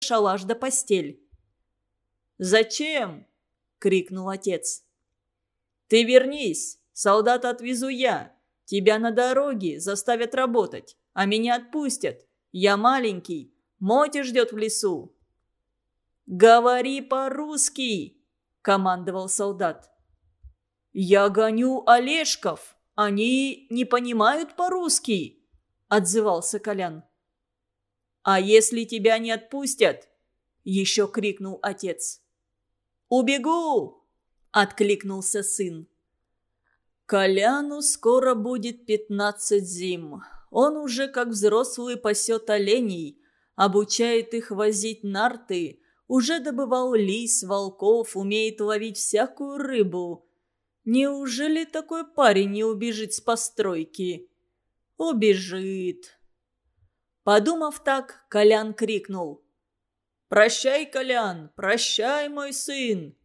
шалаш да постель. «Зачем?» — крикнул отец. «Ты вернись, солдата отвезу я. Тебя на дороге заставят работать, а меня отпустят. Я маленький, Моти ждет в лесу». «Говори по-русски!» — командовал солдат. «Я гоню Олешков. Они не понимают по-русски», — отзывался Колян. «А если тебя не отпустят?» — еще крикнул отец. «Убегу!» — откликнулся сын. Коляну скоро будет пятнадцать зим. Он уже как взрослый пасет оленей, обучает их возить нарты, уже добывал лис, волков, умеет ловить всякую рыбу. Неужели такой парень не убежит с постройки? Убежит. Подумав так, Колян крикнул. «Прощай, Колян, прощай, мой сын!»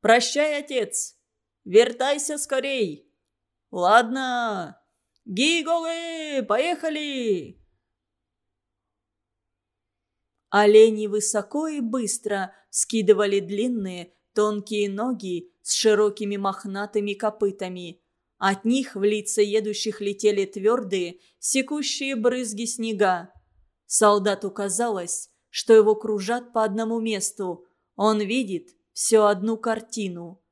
«Прощай, отец! Вертайся скорей!» «Ладно! Гиголы, поехали!» Олени высоко и быстро скидывали длинные, тонкие ноги с широкими мохнатыми копытами. От них в лица едущих летели твердые, секущие брызги снега. Солдату казалось, что его кружат по одному месту. Он видит всю одну картину.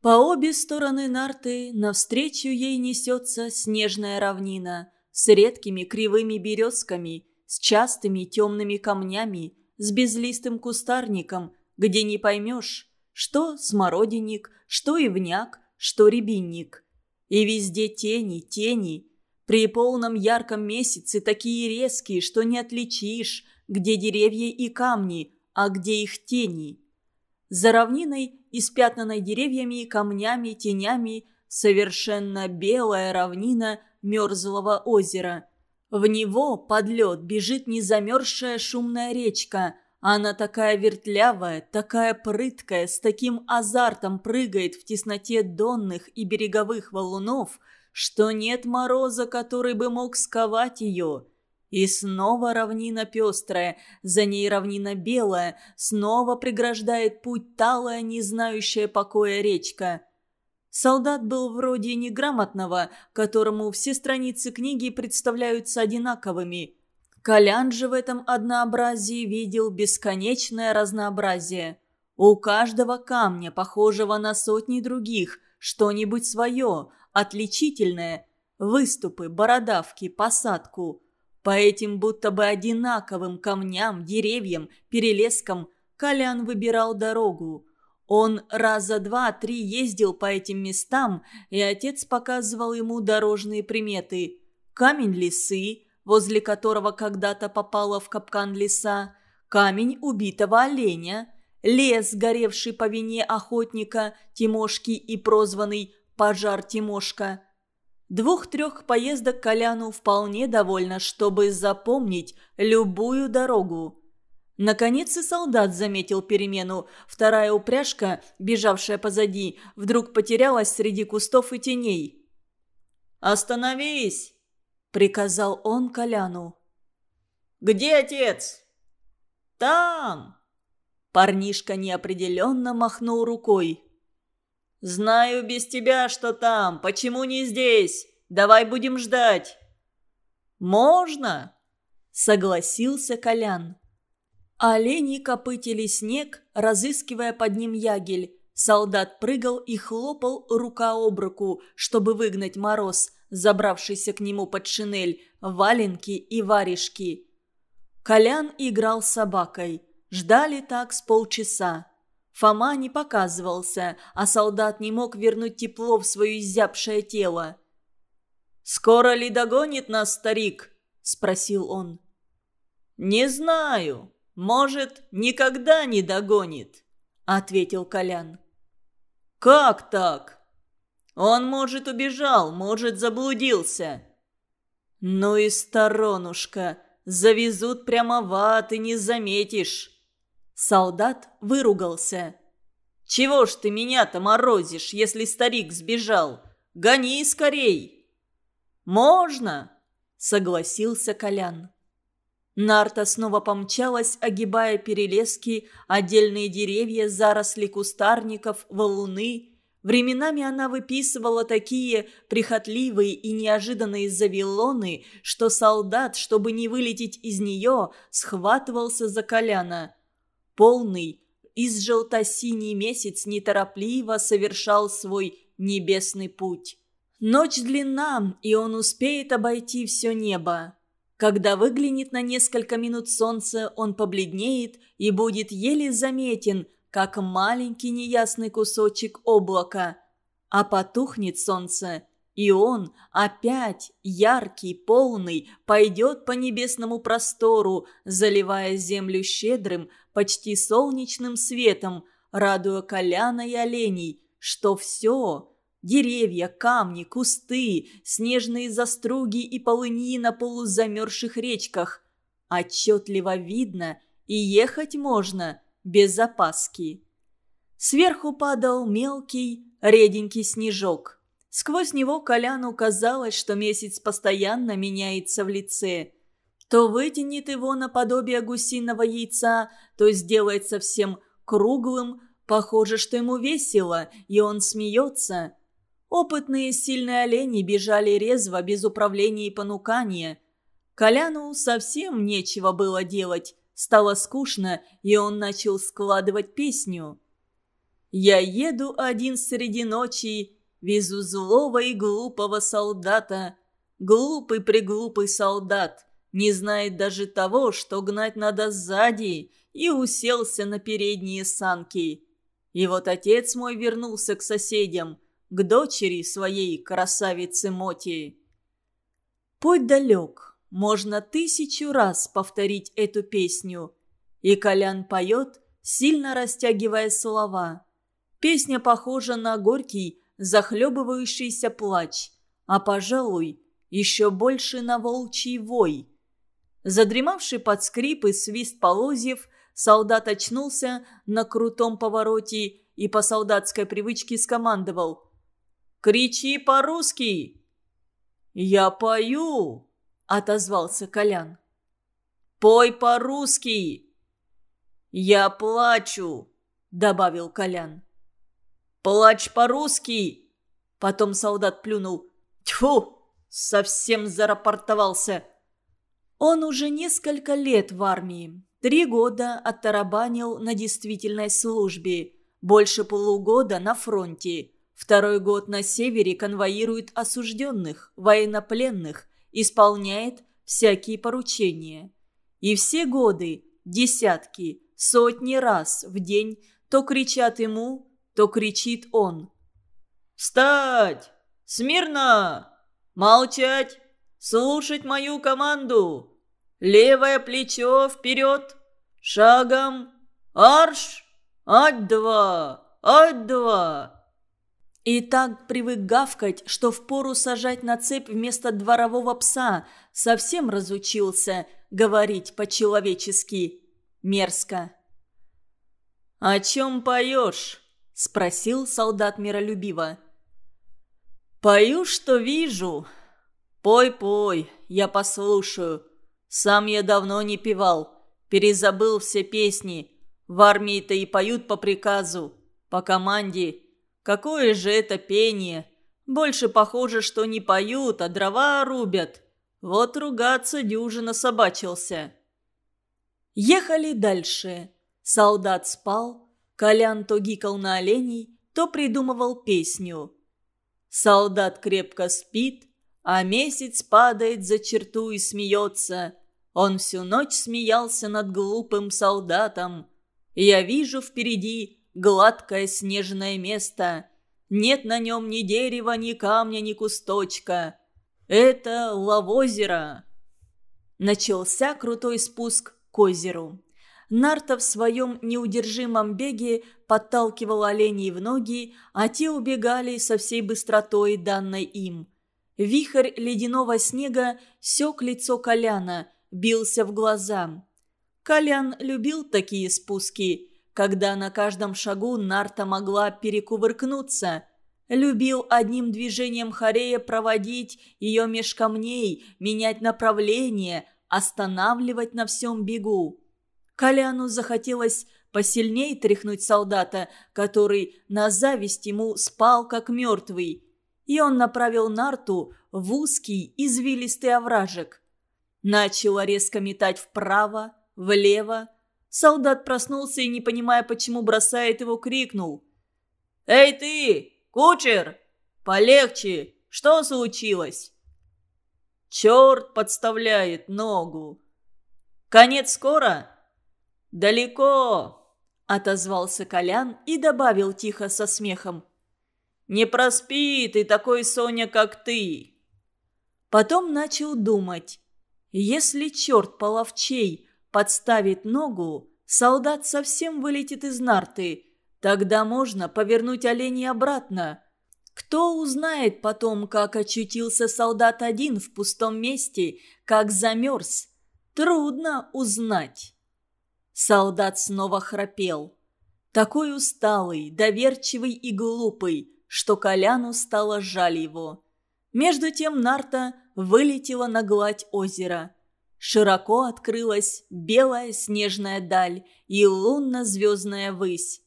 По обе стороны нарты навстречу ей несется снежная равнина с редкими кривыми березками, с частыми темными камнями, с безлистым кустарником, где не поймешь, что смородинник, что ивняк, что рябинник. И везде тени, тени. При полном ярком месяце такие резкие, что не отличишь, где деревья и камни, а где их тени. За равниной, испятнанной деревьями, камнями, тенями, совершенно белая равнина мерзлого озера. В него под лед бежит незамерзшая шумная речка. Она такая вертлявая, такая прыткая, с таким азартом прыгает в тесноте донных и береговых валунов, что нет мороза, который бы мог сковать ее. И снова равнина пестрая, за ней равнина белая, снова преграждает путь талая, не знающая покоя речка. Солдат был вроде неграмотного, которому все страницы книги представляются одинаковыми. Колян же в этом однообразии видел бесконечное разнообразие. У каждого камня, похожего на сотни других, что-нибудь свое, отличительное. Выступы, бородавки, посадку – по этим будто бы одинаковым камням, деревьям, перелескам Колян выбирал дорогу. Он раза два-три ездил по этим местам, и отец показывал ему дорожные приметы. Камень лисы, возле которого когда-то попала в капкан лиса, камень убитого оленя, лес, горевший по вине охотника Тимошки и прозванный «Пожар Тимошка», Двух-трех поездок Коляну вполне довольно, чтобы запомнить любую дорогу. Наконец и солдат заметил перемену. Вторая упряжка, бежавшая позади, вдруг потерялась среди кустов и теней. «Остановись!» – приказал он Коляну. «Где отец?» «Там!» Парнишка неопределенно махнул рукой. «Знаю без тебя, что там. Почему не здесь? Давай будем ждать». «Можно?» – согласился Колян. Олени копытили снег, разыскивая под ним ягель. Солдат прыгал и хлопал рука об руку, чтобы выгнать мороз, забравшийся к нему под шинель, валенки и варежки. Колян играл с собакой. Ждали так с полчаса. Фома не показывался, а солдат не мог вернуть тепло в свое изябшее тело. «Скоро ли догонит нас старик?» – спросил он. «Не знаю. Может, никогда не догонит», – ответил Колян. «Как так?» «Он, может, убежал, может, заблудился». «Ну и сторонушка, завезут прямо в ад и не заметишь». Солдат выругался. «Чего ж ты меня-то морозишь, если старик сбежал? Гони скорей!» «Можно!» – согласился Колян. Нарта снова помчалась, огибая перелески, отдельные деревья, заросли кустарников, валуны. Временами она выписывала такие прихотливые и неожиданные завилоны, что солдат, чтобы не вылететь из нее, схватывался за коляна. Полный, из желто-синий месяц неторопливо совершал свой небесный путь. Ночь длинна, и он успеет обойти все небо. Когда выглянет на несколько минут солнце, он побледнеет и будет еле заметен, как маленький неясный кусочек облака. А потухнет солнце, и он, опять яркий, полный, пойдет по небесному простору, заливая землю щедрым, почти солнечным светом, радуя коляна и оленей, что все, Деревья, камни, кусты, снежные заструги и полыни на полузамерзших речках. Отчетливо видно, и ехать можно без опаски. Сверху падал мелкий, реденький снежок. Сквозь него Коляну казалось, что месяц постоянно меняется в лице. То вытянет его наподобие гусиного яйца, то сделает совсем круглым, похоже, что ему весело, и он смеется – Опытные сильные олени бежали резво, без управления и понукания. Коляну совсем нечего было делать. Стало скучно, и он начал складывать песню. «Я еду один среди ночи, везу злого и глупого солдата. Глупый-преглупый солдат, не знает даже того, что гнать надо сзади, и уселся на передние санки. И вот отец мой вернулся к соседям – к дочери своей красавице Моти. Путь далек, можно тысячу раз повторить эту песню. И Колян поет, сильно растягивая слова. Песня похожа на горький, захлебывающийся плач, а, пожалуй, еще больше на волчий вой. Задремавший под скрип и свист полозьев, солдат очнулся на крутом повороте и по солдатской привычке скомандовал Кричи по-русски!» «Я пою!» – отозвался Колян. «Пой по-русски!» «Я плачу!» – добавил Колян. «Плачь по-русски!» Потом солдат плюнул. «Тьфу! Совсем зарапортовался!» Он уже несколько лет в армии. Три года оттарабанил на действительной службе. Больше полугода на фронте. Второй год на севере конвоирует осужденных, военнопленных, исполняет всякие поручения. И все годы, десятки, сотни раз в день то кричат ему, то кричит он. «Встать! Смирно! Молчать! Слушать мою команду! Левое плечо вперед! Шагом! Арш! Ать-два! Ать-два!» И так привык гавкать, что впору сажать на цепь вместо дворового пса. Совсем разучился говорить по-человечески. Мерзко. «О чем поешь?» – спросил солдат миролюбиво. «Пою, что вижу. Пой-пой, я послушаю. Сам я давно не певал, перезабыл все песни. В армии-то и поют по приказу, по команде». Какое же это пение! Больше похоже, что не поют, а дрова рубят. Вот ругаться дюжина собачился. Ехали дальше. Солдат спал, Колян то гикал на оленей, то придумывал песню. Солдат крепко спит, а месяц падает за черту и смеется. Он всю ночь смеялся над глупым солдатом. Я вижу впереди гладкое снежное место. Нет на нем ни дерева, ни камня, ни кусточка. Это лавозеро. Начался крутой спуск к озеру. Нарта в своем неудержимом беге подталкивал оленей в ноги, а те убегали со всей быстротой, данной им. Вихрь ледяного снега сёк лицо Коляна, бился в глаза. Колян любил такие спуски – когда на каждом шагу Нарта могла перекувыркнуться. Любил одним движением Харея проводить ее меж камней, менять направление, останавливать на всем бегу. Коляну захотелось посильнее тряхнуть солдата, который на зависть ему спал как мертвый, и он направил нарту в узкий извилистый овражек. Начало резко метать вправо, влево. Солдат проснулся и, не понимая, почему бросает его, крикнул. «Эй ты, кучер! Полегче! Что случилось?» «Черт подставляет ногу!» «Конец скоро?» «Далеко!» – отозвался Колян и добавил тихо со смехом. «Не проспи ты такой, Соня, как ты!» Потом начал думать. Если черт половчей подставит ногу, солдат совсем вылетит из нарты. Тогда можно повернуть оленей обратно. Кто узнает потом, как очутился солдат один в пустом месте, как замерз? Трудно узнать. Солдат снова храпел. Такой усталый, доверчивый и глупый, что Коляну стало жаль его. Между тем Нарта вылетела на гладь озера. Широко открылась белая снежная даль и лунно-звездная высь.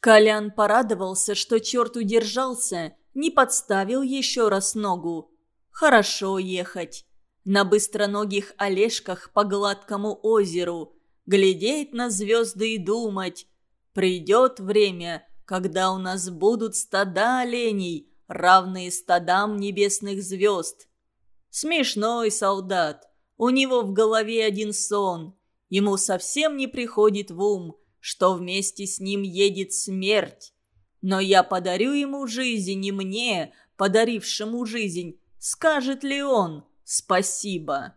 Колян порадовался, что черт удержался, не подставил еще раз ногу. Хорошо ехать. На быстроногих олежках по гладкому озеру – глядеть на звезды и думать. Придет время, когда у нас будут стада оленей, равные стадам небесных звезд. Смешной солдат. У него в голове один сон. Ему совсем не приходит в ум, что вместе с ним едет смерть. Но я подарю ему жизнь, и мне, подарившему жизнь, скажет ли он спасибо?»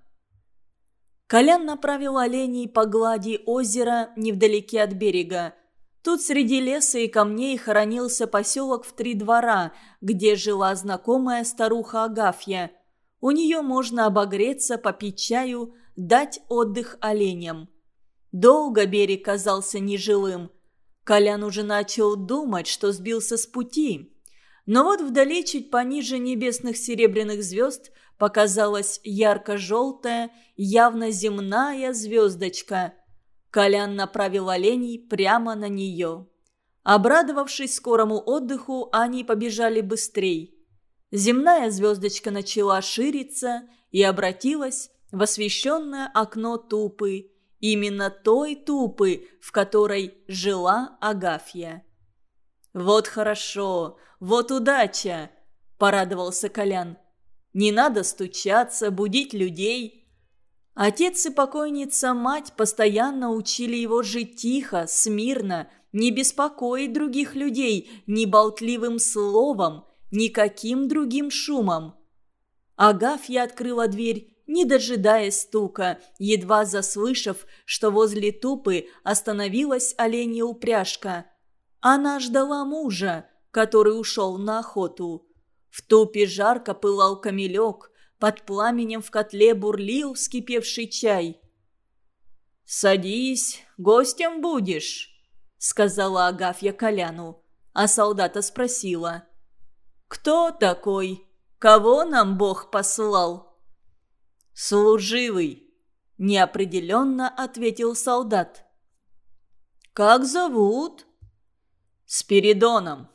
Колян направил оленей по глади озера невдалеке от берега. Тут среди леса и камней хоронился поселок в три двора, где жила знакомая старуха Агафья. У нее можно обогреться, попить чаю, дать отдых оленям. Долго берег казался нежилым. Колян уже начал думать, что сбился с пути. Но вот вдали, чуть пониже небесных серебряных звезд, показалась ярко-желтая, явно земная звездочка. Колян направил оленей прямо на нее. Обрадовавшись скорому отдыху, они побежали быстрей. Земная звездочка начала шириться и обратилась в освещенное окно тупы, именно той тупы, в которой жила Агафья. «Вот хорошо, вот удача!» – порадовался Колян. «Не надо стучаться, будить людей». Отец и покойница мать постоянно учили его жить тихо, смирно, не беспокоить других людей ни болтливым словом, никаким другим шумом. Агафья открыла дверь, не дожидаясь стука, едва заслышав, что возле тупы остановилась оленья упряжка – она ждала мужа, который ушел на охоту. В тупе жарко пылал камелек, под пламенем в котле бурлил вскипевший чай. «Садись, гостем будешь», — сказала Агафья Коляну, а солдата спросила. «Кто такой? Кого нам Бог послал?» «Служивый», — неопределенно ответил солдат. «Как зовут?» «Спиридоном».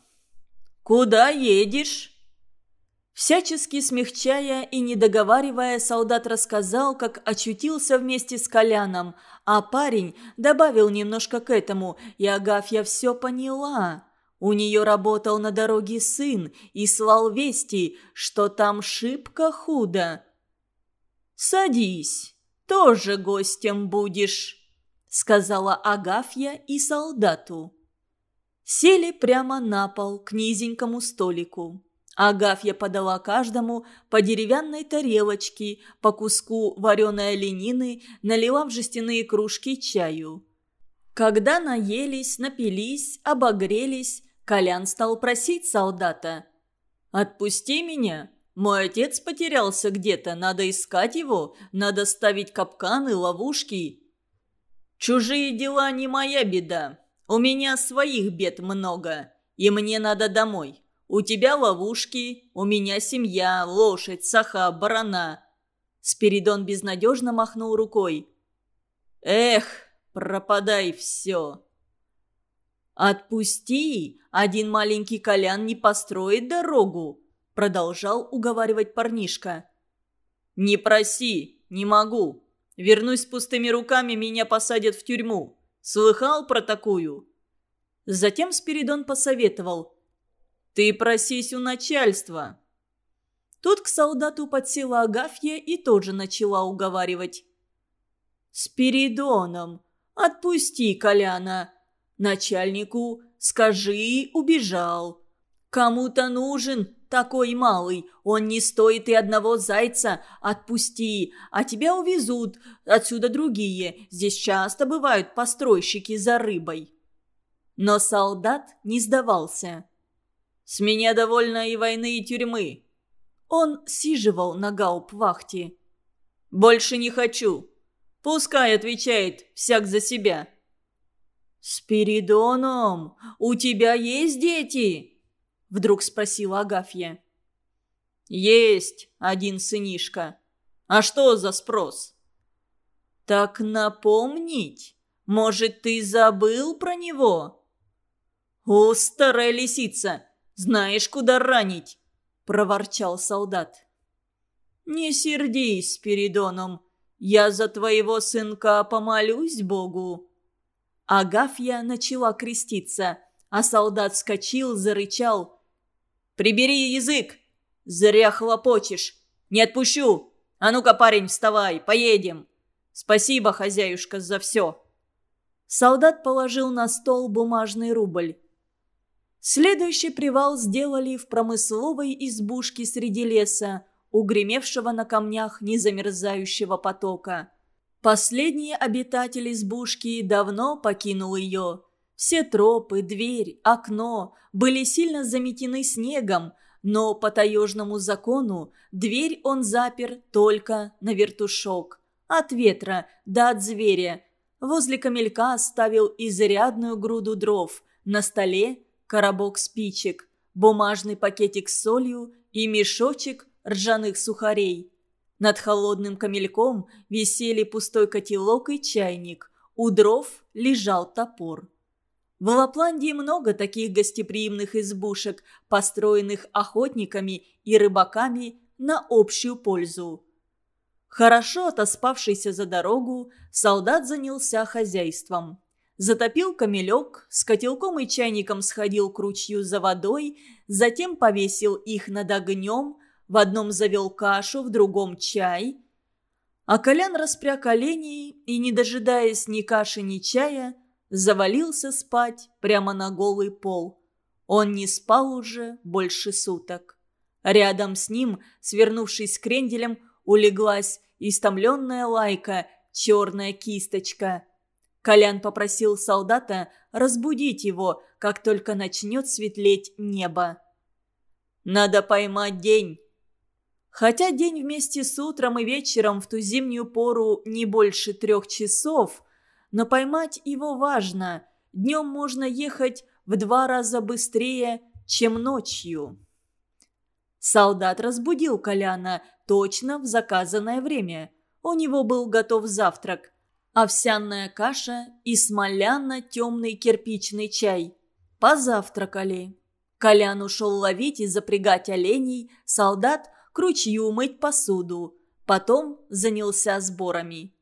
«Куда едешь?» Всячески смягчая и не договаривая, солдат рассказал, как очутился вместе с Коляном, а парень добавил немножко к этому, и Агафья все поняла. У нее работал на дороге сын и слал вести, что там шибко худо. «Садись, тоже гостем будешь», — сказала Агафья и солдату. Сели прямо на пол к низенькому столику. Агафья подала каждому по деревянной тарелочке, по куску вареной оленины, налила в жестяные кружки чаю. Когда наелись, напились, обогрелись, Колян стал просить солдата. «Отпусти меня. Мой отец потерялся где-то, надо искать его, надо ставить капканы, ловушки». «Чужие дела не моя беда. У меня своих бед много, и мне надо домой. У тебя ловушки, у меня семья, лошадь, саха, барана». Спиридон безнадежно махнул рукой. «Эх, пропадай все!» «Отпусти, один маленький Колян не построит дорогу», продолжал уговаривать парнишка. «Не проси, не могу. Вернусь с пустыми руками, меня посадят в тюрьму. Слыхал про такую?» Затем Спиридон посоветовал. «Ты просись у начальства». Тут к солдату подсела Агафья и тоже начала уговаривать. «Спиридоном, отпусти Коляна. Начальнику скажи, убежал. Кому-то нужен такой малый, он не стоит и одного зайца. Отпусти, а тебя увезут. Отсюда другие. Здесь часто бывают постройщики за рыбой». Но солдат не сдавался. «С меня довольно и войны, и тюрьмы». Он сиживал на гауп-вахте. «Больше не хочу. Пускай отвечает всяк за себя». «Спиридоном, у тебя есть дети?» Вдруг спросила Агафья. «Есть один сынишка. А что за спрос?» «Так напомнить? Может, ты забыл про него?» «О, старая лисица! Знаешь, куда ранить!» – проворчал солдат. «Не сердись, Спиридоном, я за твоего сынка помолюсь Богу». Агафья начала креститься, а солдат вскочил, зарычал. «Прибери язык! Зря хлопочешь! Не отпущу! А ну-ка, парень, вставай, поедем! Спасибо, хозяюшка, за все!» Солдат положил на стол бумажный рубль. Следующий привал сделали в промысловой избушке среди леса, угремевшего на камнях незамерзающего потока. Последний обитатель избушки давно покинул ее. Все тропы, дверь, окно были сильно заметены снегом, но по таежному закону дверь он запер только на вертушок. От ветра да от зверя. Возле камелька оставил изрядную груду дров. На столе коробок спичек, бумажный пакетик с солью и мешочек ржаных сухарей. Над холодным камельком висели пустой котелок и чайник. У дров лежал топор. В Лапландии много таких гостеприимных избушек, построенных охотниками и рыбаками на общую пользу. Хорошо отоспавшийся за дорогу, солдат занялся хозяйством. Затопил камелек, с котелком и чайником сходил к ручью за водой, затем повесил их над огнем, в одном завел кашу, в другом чай. А Колян распряг оленей и, не дожидаясь ни каши, ни чая, завалился спать прямо на голый пол. Он не спал уже больше суток. Рядом с ним, свернувшись кренделем, улеглась истомленная лайка, черная кисточка – Колян попросил солдата разбудить его, как только начнет светлеть небо. «Надо поймать день». Хотя день вместе с утром и вечером в ту зимнюю пору не больше трех часов, но поймать его важно. Днем можно ехать в два раза быстрее, чем ночью. Солдат разбудил Коляна точно в заказанное время. У него был готов завтрак – овсяная каша и смоляно-темный кирпичный чай. Позавтракали. Колян ушел ловить и запрягать оленей, солдат к ручью мыть посуду. Потом занялся сборами.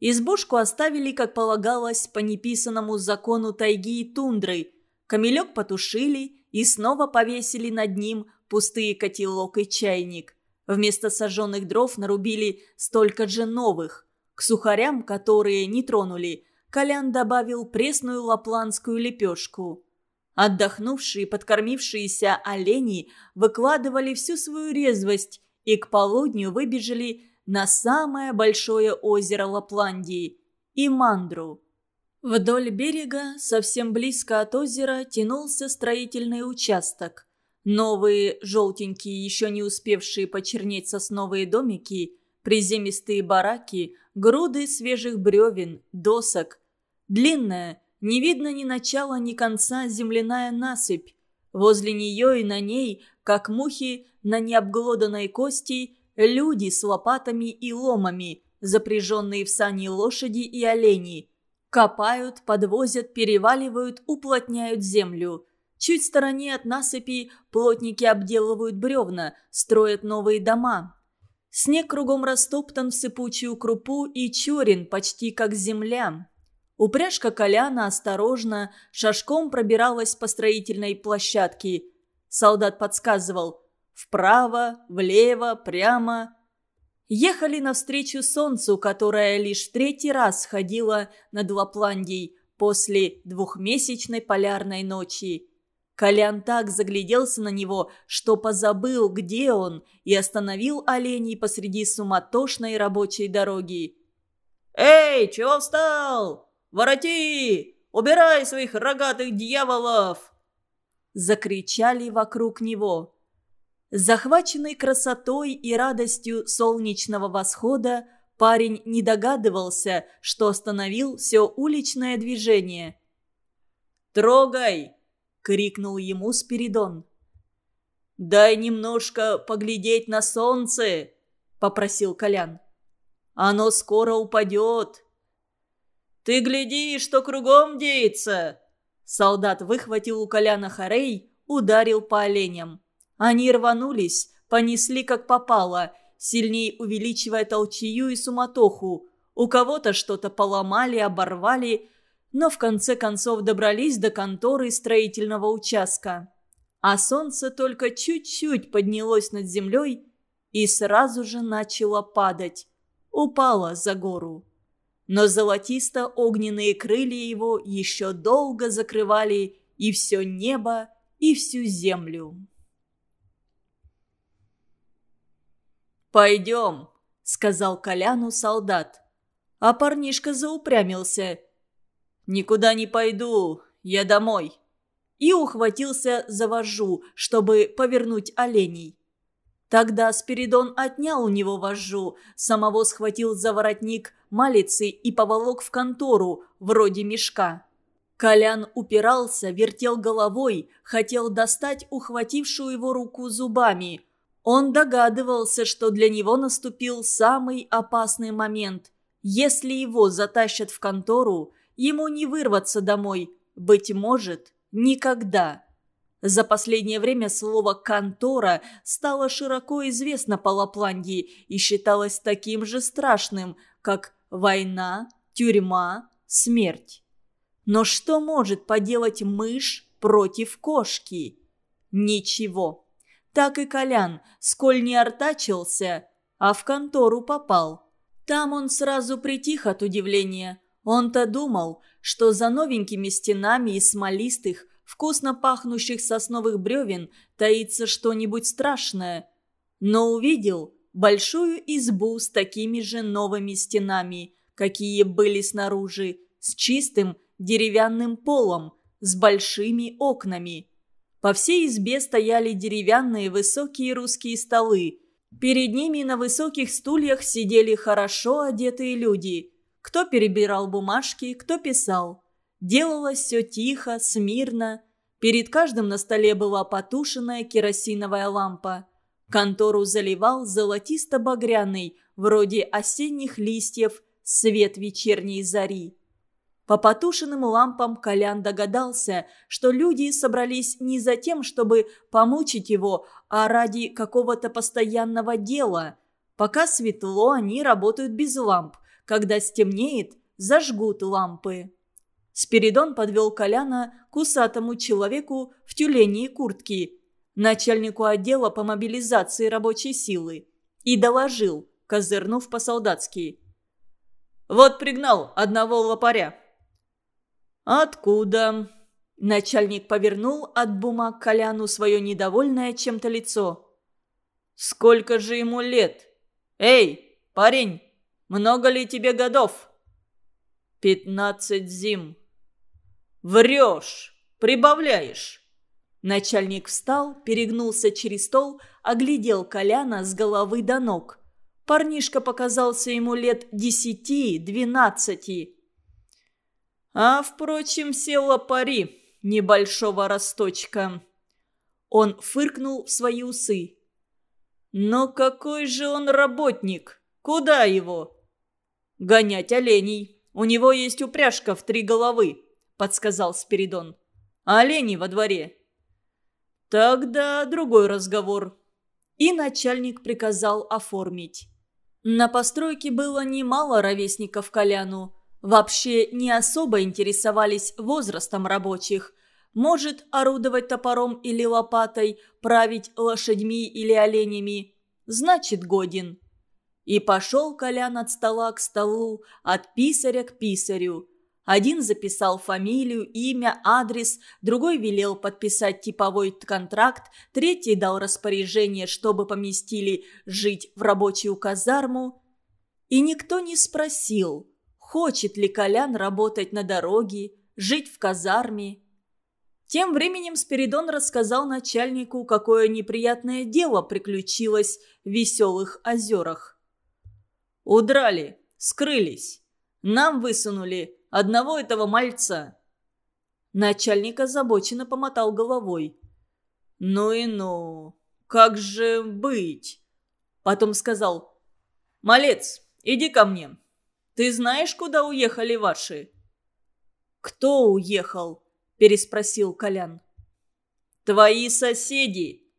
Избушку оставили, как полагалось, по неписанному закону тайги и тундры. Камелек потушили и снова повесили над ним пустые котелок и чайник. Вместо сожженных дров нарубили столько же новых. К сухарям, которые не тронули, Колян добавил пресную лапландскую лепешку. Отдохнувшие, подкормившиеся олени выкладывали всю свою резвость и к полудню выбежали на самое большое озеро Лапландии – Имандру. Вдоль берега, совсем близко от озера, тянулся строительный участок. Новые, желтенькие, еще не успевшие почернеть сосновые домики, приземистые бараки – груды свежих бревен, досок. Длинная, не видно ни начала, ни конца земляная насыпь. Возле нее и на ней, как мухи на необглоданной кости, люди с лопатами и ломами, запряженные в сани лошади и олени. Копают, подвозят, переваливают, уплотняют землю. Чуть в стороне от насыпи плотники обделывают бревна, строят новые дома. Снег кругом растоптан в сыпучую крупу и черен, почти как земля. Упряжка Коляна осторожно, шажком пробиралась по строительной площадке. Солдат подсказывал «вправо, влево, прямо». Ехали навстречу солнцу, которое лишь третий раз ходило над Лапландией после двухмесячной полярной ночи. Колян так загляделся на него, что позабыл, где он, и остановил оленей посреди суматошной рабочей дороги. «Эй, чего встал? Вороти! Убирай своих рогатых дьяволов!» Закричали вокруг него. Захваченный красотой и радостью солнечного восхода, парень не догадывался, что остановил все уличное движение. «Трогай!» крикнул ему Спиридон. «Дай немножко поглядеть на солнце!» – попросил Колян. «Оно скоро упадет!» «Ты гляди, что кругом деется!» Солдат выхватил у Коляна хорей, ударил по оленям. Они рванулись, понесли как попало, сильнее увеличивая толчью и суматоху. У кого-то что-то поломали, оборвали, но в конце концов добрались до конторы строительного участка. А солнце только чуть-чуть поднялось над землей и сразу же начало падать. Упало за гору. Но золотисто-огненные крылья его еще долго закрывали и все небо, и всю землю. «Пойдем», — сказал Коляну солдат. А парнишка заупрямился — «Никуда не пойду, я домой». И ухватился за вожжу, чтобы повернуть оленей. Тогда Спиридон отнял у него вожжу, самого схватил за воротник малицы и поволок в контору, вроде мешка. Колян упирался, вертел головой, хотел достать ухватившую его руку зубами. Он догадывался, что для него наступил самый опасный момент. Если его затащат в контору, Ему не вырваться домой, быть может, никогда. За последнее время слово «контора» стало широко известно по Лапландии и считалось таким же страшным, как война, тюрьма, смерть. Но что может поделать мышь против кошки? Ничего. Так и Колян, сколь не артачился, а в контору попал. Там он сразу притих от удивления – он-то думал, что за новенькими стенами из смолистых, вкусно пахнущих сосновых бревен таится что-нибудь страшное. Но увидел большую избу с такими же новыми стенами, какие были снаружи, с чистым деревянным полом, с большими окнами. По всей избе стояли деревянные высокие русские столы. Перед ними на высоких стульях сидели хорошо одетые люди – кто перебирал бумажки, кто писал. Делалось все тихо, смирно. Перед каждым на столе была потушенная керосиновая лампа. Контору заливал золотисто-багряный, вроде осенних листьев, свет вечерней зари. По потушенным лампам Колян догадался, что люди собрались не за тем, чтобы помучить его, а ради какого-то постоянного дела. Пока светло, они работают без ламп, когда стемнеет, зажгут лампы. Спиридон подвел Коляна к усатому человеку в тюлене и куртке, начальнику отдела по мобилизации рабочей силы, и доложил, козырнув по-солдатски. «Вот пригнал одного лопаря». «Откуда?» Начальник повернул от бумаг Коляну свое недовольное чем-то лицо. «Сколько же ему лет? Эй, парень, много ли тебе годов?» «Пятнадцать зим». «Врешь! Прибавляешь!» Начальник встал, перегнулся через стол, оглядел Коляна с головы до ног. Парнишка показался ему лет десяти-двенадцати. А, впрочем, все лопари небольшого росточка. Он фыркнул в свои усы. Но какой же он работник? Куда его? Гонять оленей. У него есть упряжка в три головы, подсказал Спиридон. А олени во дворе. Тогда другой разговор. И начальник приказал оформить. На постройке было немало ровесников Коляну. Вообще не особо интересовались возрастом рабочих – может орудовать топором или лопатой, править лошадьми или оленями. Значит, годен. И пошел Колян от стола к столу, от писаря к писарю. Один записал фамилию, имя, адрес, другой велел подписать типовой контракт, третий дал распоряжение, чтобы поместили жить в рабочую казарму. И никто не спросил, хочет ли Колян работать на дороге, жить в казарме. Тем временем Спиридон рассказал начальнику, какое неприятное дело приключилось в веселых озерах. «Удрали, скрылись. Нам высунули одного этого мальца». Начальник озабоченно помотал головой. «Ну и ну, как же быть?» Потом сказал, «Малец, иди ко мне. Ты знаешь, куда уехали ваши?» «Кто уехал?» – переспросил Колян. «Твои соседи!»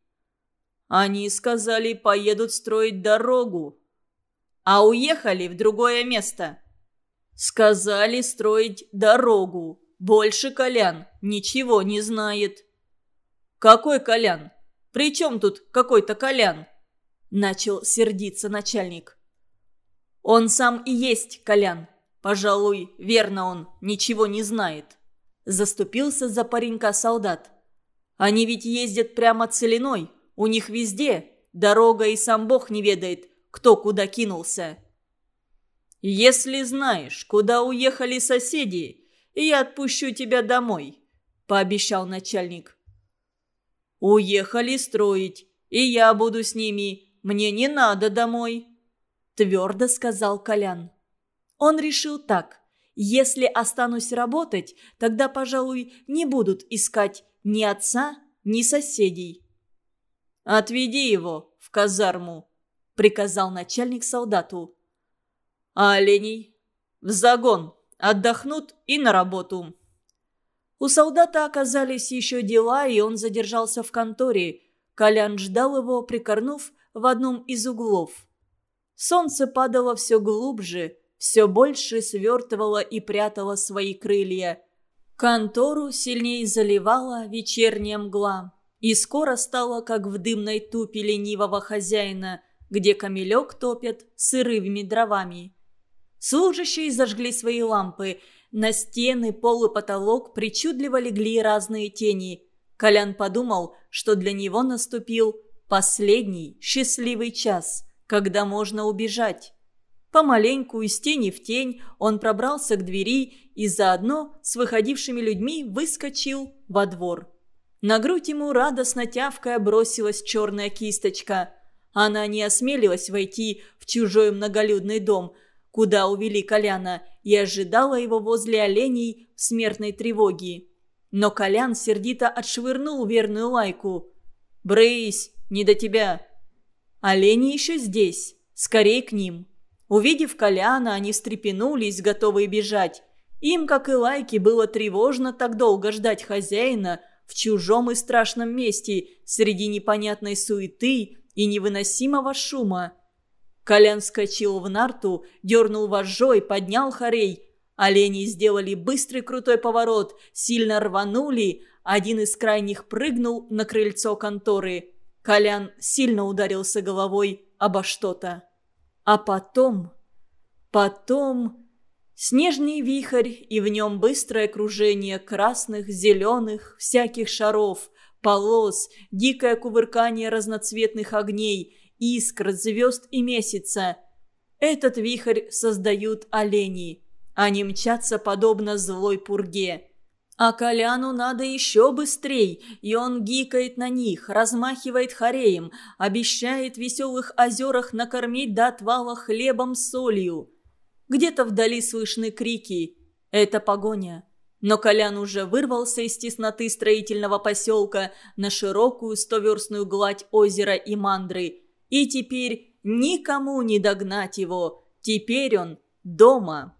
«Они сказали, поедут строить дорогу, а уехали в другое место». «Сказали строить дорогу. Больше Колян ничего не знает». «Какой Колян? При чем тут какой-то Колян?» Начал сердиться начальник. «Он сам и есть Колян. Пожалуй, верно он, ничего не знает». Заступился за паренька солдат. «Они ведь ездят прямо целиной. У них везде. Дорога и сам Бог не ведает, кто куда кинулся». «Если знаешь, куда уехали соседи, я отпущу тебя домой», – пообещал начальник. «Уехали строить, и я буду с ними. Мне не надо домой», – твердо сказал Колян. Он решил так. Если останусь работать, тогда, пожалуй, не будут искать ни отца, ни соседей. «Отведи его в казарму», — приказал начальник солдату. «А оленей? В загон. Отдохнут и на работу». У солдата оказались еще дела, и он задержался в конторе. Колян ждал его, прикорнув в одном из углов. Солнце падало все глубже, все больше свертывала и прятала свои крылья. Контору сильнее заливала вечерняя мгла. И скоро стало, как в дымной тупе ленивого хозяина, где камелек топят сырыми дровами. Служащие зажгли свои лампы. На стены, пол и потолок причудливо легли разные тени. Колян подумал, что для него наступил последний счастливый час, когда можно убежать. Помаленьку, из тени в тень, он пробрался к двери и заодно с выходившими людьми выскочил во двор. На грудь ему радостно тявкая бросилась черная кисточка. Она не осмелилась войти в чужой многолюдный дом, куда увели Коляна, и ожидала его возле оленей в смертной тревоге. Но Колян сердито отшвырнул верную лайку. «Брысь, не до тебя!» «Олени еще здесь, скорей к ним!» Увидев Коляна, они встрепенулись, готовые бежать. Им, как и Лайке, было тревожно так долго ждать хозяина в чужом и страшном месте среди непонятной суеты и невыносимого шума. Колян вскочил в нарту, дернул вожжой, поднял хорей. Олени сделали быстрый крутой поворот, сильно рванули, один из крайних прыгнул на крыльцо конторы. Колян сильно ударился головой обо что-то. А потом... Потом... Снежный вихрь, и в нем быстрое кружение красных, зеленых, всяких шаров, полос, дикое кувыркание разноцветных огней, искр, звезд и месяца. Этот вихрь создают олени. Они мчатся подобно злой пурге. А Коляну надо еще быстрей, и он гикает на них, размахивает хореем, обещает в веселых озерах накормить до отвала хлебом с солью. Где-то вдали слышны крики. Это погоня. Но Колян уже вырвался из тесноты строительного поселка на широкую стоверстную гладь озера и мандры. И теперь никому не догнать его. Теперь он дома.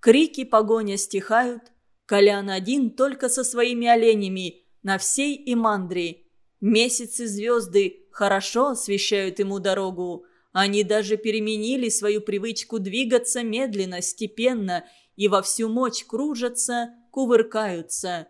Крики погоня стихают. Колян один только со своими оленями на всей Имандре. Месяцы звезды хорошо освещают ему дорогу. Они даже переменили свою привычку двигаться медленно, степенно и во всю мощь кружатся, кувыркаются.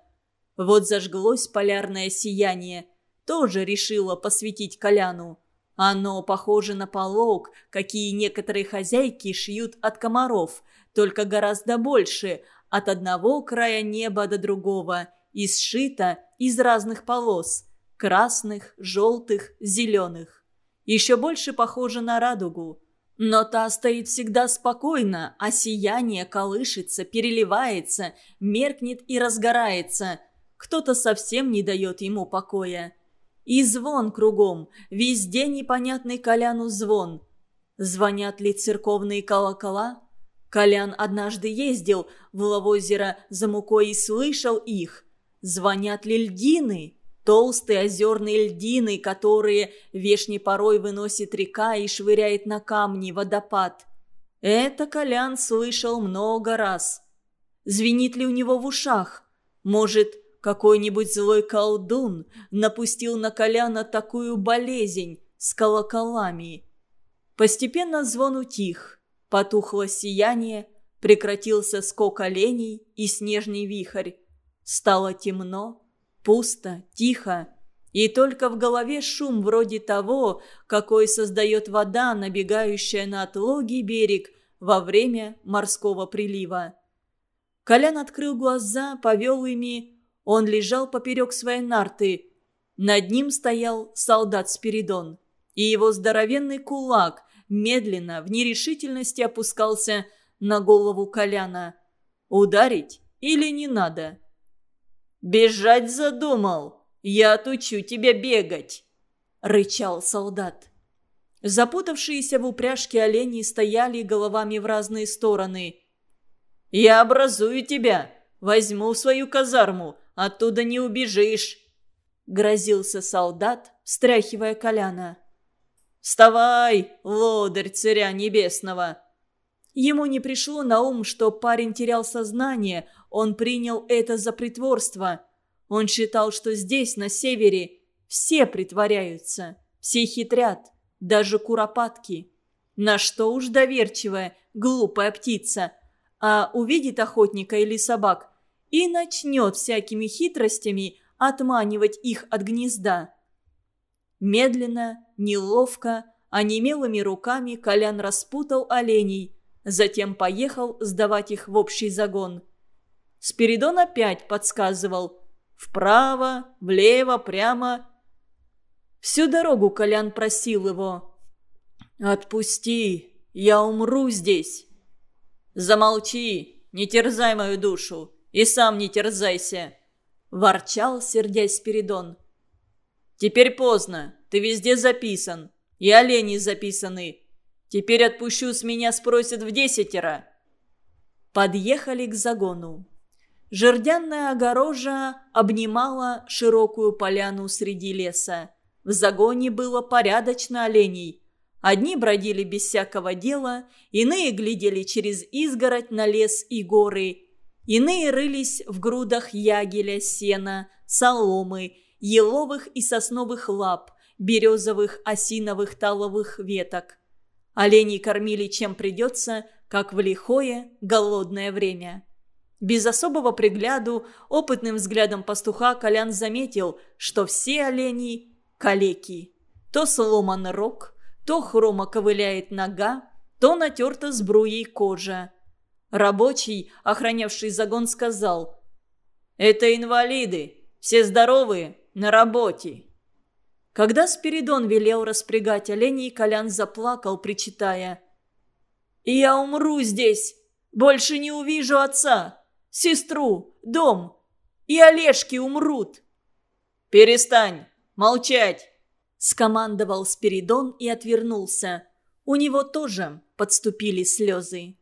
Вот зажглось полярное сияние. Тоже решила посвятить Коляну. Оно похоже на полог, какие некоторые хозяйки шьют от комаров, только гораздо больше, от одного края неба до другого, и сшито из разных полос – красных, желтых, зеленых. Еще больше похоже на радугу. Но та стоит всегда спокойно, а сияние колышется, переливается, меркнет и разгорается. Кто-то совсем не дает ему покоя. И звон кругом, везде непонятный Коляну звон. Звонят ли церковные колокола? Колян однажды ездил в Лавозеро за мукой и слышал их. Звонят ли льдины? Толстые озерные льдины, которые вешней порой выносит река и швыряет на камни водопад. Это Колян слышал много раз. Звенит ли у него в ушах? Может, какой-нибудь злой колдун напустил на Коляна такую болезнь с колоколами. Постепенно звон утих, потухло сияние, прекратился скок оленей и снежный вихрь. Стало темно, пусто, тихо, и только в голове шум вроде того, какой создает вода, набегающая на отлогий берег во время морского прилива. Колян открыл глаза, повел ими, он лежал поперек своей нарты. Над ним стоял солдат Спиридон. И его здоровенный кулак медленно, в нерешительности опускался на голову Коляна. «Ударить или не надо?» «Бежать задумал! Я отучу тебя бегать!» — рычал солдат. Запутавшиеся в упряжке олени стояли головами в разные стороны. «Я образую тебя! Возьму свою казарму, Оттуда не убежишь!» Грозился солдат, встряхивая Коляна. «Вставай, лодырь царя небесного!» Ему не пришло на ум, что парень терял сознание, он принял это за притворство. Он считал, что здесь, на севере, все притворяются, все хитрят, даже куропатки. На что уж доверчивая, глупая птица. А увидит охотника или собак, и начнет всякими хитростями отманивать их от гнезда. Медленно, неловко, онемелыми руками Колян распутал оленей, затем поехал сдавать их в общий загон. Спиридон опять подсказывал «Вправо, влево, прямо». Всю дорогу Колян просил его «Отпусти, я умру здесь». «Замолчи, не терзай мою душу. И сам не терзайся!» – ворчал, сердясь Спиридон. «Теперь поздно. Ты везде записан. И олени записаны. Теперь отпущу, с меня спросят в десятеро». Подъехали к загону. Жердянная огорожа обнимала широкую поляну среди леса. В загоне было порядочно оленей. Одни бродили без всякого дела, иные глядели через изгородь на лес и горы – Иные рылись в грудах ягеля, сена, соломы, еловых и сосновых лап, березовых, осиновых, таловых веток. Оленей кормили чем придется, как в лихое, голодное время. Без особого пригляду, опытным взглядом пастуха Колян заметил, что все олени – калеки. То сломан рог, то хрома ковыляет нога, то натерта сбруей кожа. Рабочий, охранявший загон, сказал. «Это инвалиды. Все здоровые, на работе». Когда Спиридон велел распрягать оленей, Колян заплакал, причитая. «Я умру здесь. Больше не увижу отца, сестру, дом. И Олежки умрут». «Перестань! Молчать!» Скомандовал Спиридон и отвернулся. У него тоже подступили слезы.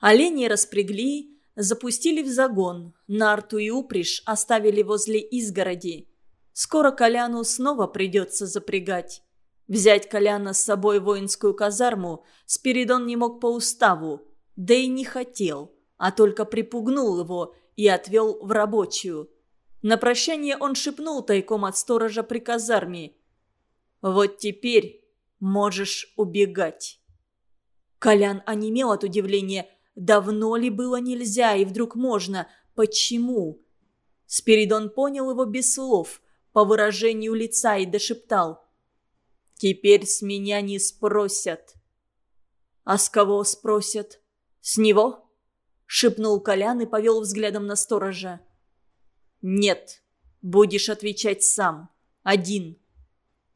Оленей распрягли, запустили в загон, нарту и упряжь оставили возле изгороди. Скоро Коляну снова придется запрягать. Взять Коляна с собой в воинскую казарму Спиридон не мог по уставу, да и не хотел, а только припугнул его и отвел в рабочую. На прощание он шепнул тайком от сторожа при казарме. «Вот теперь можешь убегать». Колян онемел от удивления. Давно ли было нельзя, и вдруг можно? Почему? Спиридон понял его без слов, по выражению лица, и дошептал. Теперь с меня не спросят». «А с кого спросят? С него?» — шепнул Колян и повел взглядом на сторожа. «Нет, будешь отвечать сам. Один».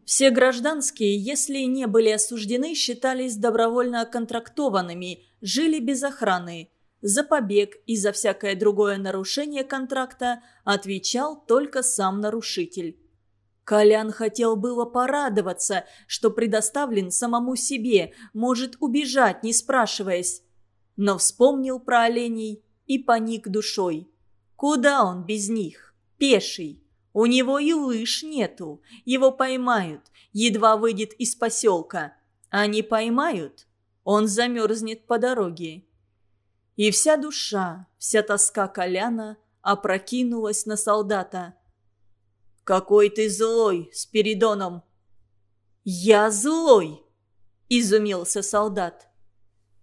Все гражданские, если не были осуждены, считались добровольно контрактованными, жили без охраны. За побег и за всякое другое нарушение контракта отвечал только сам нарушитель. Колян хотел было порадоваться, что предоставлен самому себе, может убежать, не спрашиваясь. Но вспомнил про оленей и поник душой. Куда он без них? Пеший. У него и лыж нету. Его поймают, едва выйдет из поселка. А не поймают, он замерзнет по дороге. И вся душа, вся тоска Коляна опрокинулась на солдата – «Какой ты злой, Спиридоном!» «Я злой!» – изумился солдат.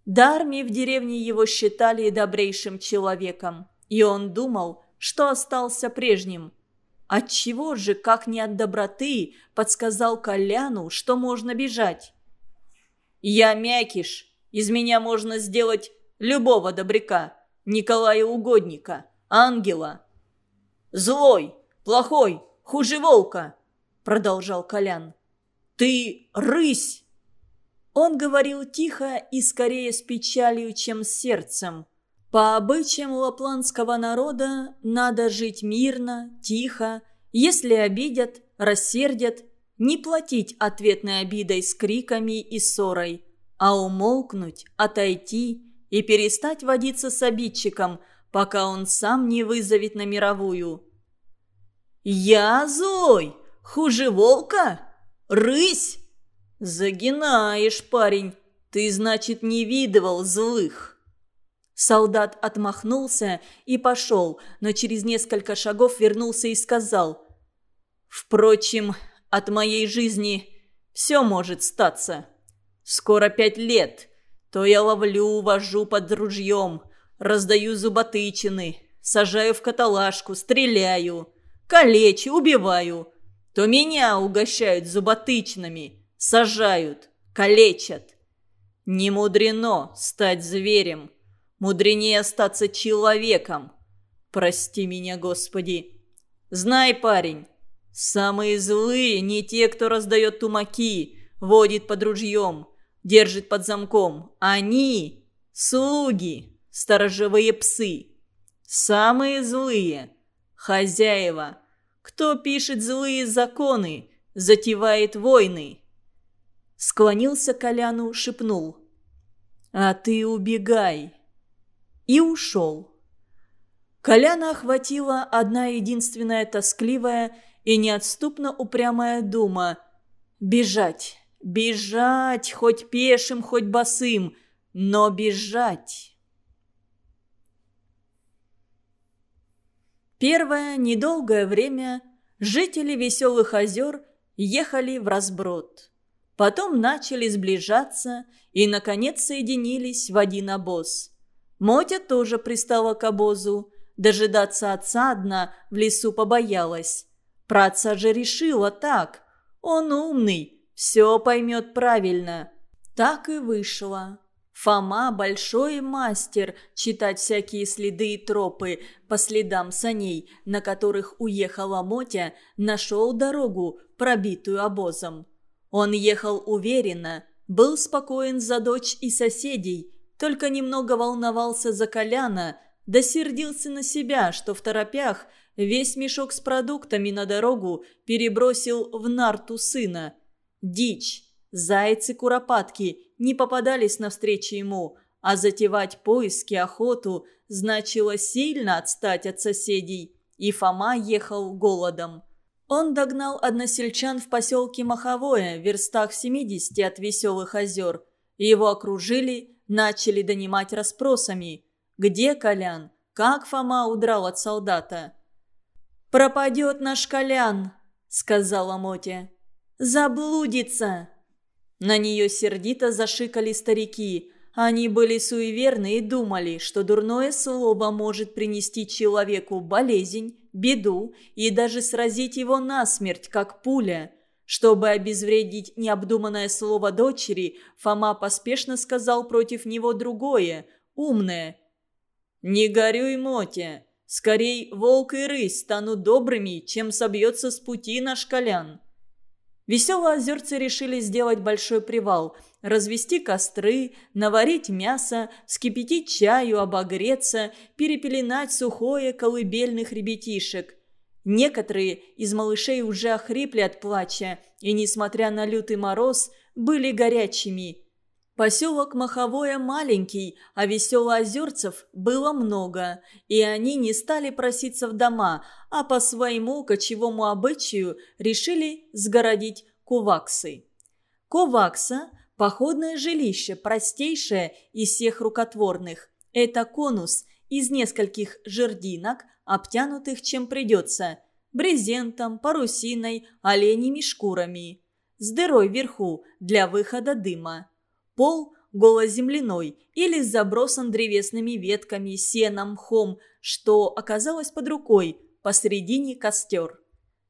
До армии в деревне его считали добрейшим человеком, и он думал, что остался прежним. Отчего же, как не от доброты, подсказал Коляну, что можно бежать? «Я мякиш, из меня можно сделать любого добряка, Николая Угодника, ангела». «Злой, плохой, хуже волка», — продолжал Колян. «Ты рысь!» Он говорил тихо и скорее с печалью, чем с сердцем. По обычаям лапландского народа надо жить мирно, тихо. Если обидят, рассердят, не платить ответной обидой с криками и ссорой, а умолкнуть, отойти и перестать водиться с обидчиком, пока он сам не вызовет на мировую. «Я злой? Хуже волка? Рысь?» «Загинаешь, парень. Ты, значит, не видывал злых». Солдат отмахнулся и пошел, но через несколько шагов вернулся и сказал. «Впрочем, от моей жизни все может статься. Скоро пять лет. То я ловлю, вожу под ружьем, раздаю зуботычины, сажаю в каталажку, стреляю калечу, убиваю. То меня угощают зуботычными, сажают, калечат. Не мудрено стать зверем, мудренее остаться человеком. Прости меня, Господи. Знай, парень, самые злые не те, кто раздает тумаки, водит под ружьем, держит под замком. Они – слуги, сторожевые псы. Самые злые – Хозяева. Кто пишет злые законы, затевает войны. Склонился Коляну, шепнул. «А ты убегай!» И ушел. Коляна охватила одна единственная тоскливая и неотступно упрямая дума. «Бежать! Бежать! Хоть пешим, хоть босым, но бежать!» Первое недолгое время жители Веселых озер ехали в разброд. Потом начали сближаться и, наконец, соединились в один обоз. Мотя тоже пристала к обозу. Дожидаться отца одна в лесу побоялась. Про отца же решила так. Он умный, все поймет правильно. Так и вышло. Фома – большой мастер читать всякие следы и тропы по следам саней, на которых уехала Мотя, нашел дорогу, пробитую обозом. Он ехал уверенно, был спокоен за дочь и соседей, только немного волновался за Коляна, да на себя, что в торопях весь мешок с продуктами на дорогу перебросил в нарту сына. Дичь, зайцы-куропатки – не попадались навстречу ему, а затевать поиски, охоту значило сильно отстать от соседей, и Фома ехал голодом. Он догнал односельчан в поселке Маховое, в верстах 70 от Веселых озер. Его окружили, начали донимать расспросами. Где Колян? Как Фома удрал от солдата? «Пропадет наш Колян», — сказала Мотя. «Заблудится!» На нее сердито зашикали старики. Они были суеверны и думали, что дурное слово может принести человеку болезнь, беду и даже сразить его насмерть, как пуля. Чтобы обезвредить необдуманное слово дочери, Фома поспешно сказал против него другое, умное. «Не горюй, Мотя. Скорей волк и рысь станут добрыми, чем собьется с пути наш колян». Веселые озерцы решили сделать большой привал, развести костры, наварить мясо, вскипятить чаю, обогреться, перепеленать сухое колыбельных ребятишек. Некоторые из малышей уже охрипли от плача и, несмотря на лютый мороз, были горячими. Поселок Маховое маленький, а веселоозерцев было много, и они не стали проситься в дома, а по своему кочевому обычаю решили сгородить куваксы. Кувакса – походное жилище, простейшее из всех рукотворных. Это конус из нескольких жердинок, обтянутых чем придется – брезентом, парусиной, оленями шкурами. С дырой вверху для выхода дыма. Пол голоземляной или забросан древесными ветками, сеном, мхом, что оказалось под рукой, посредине костер.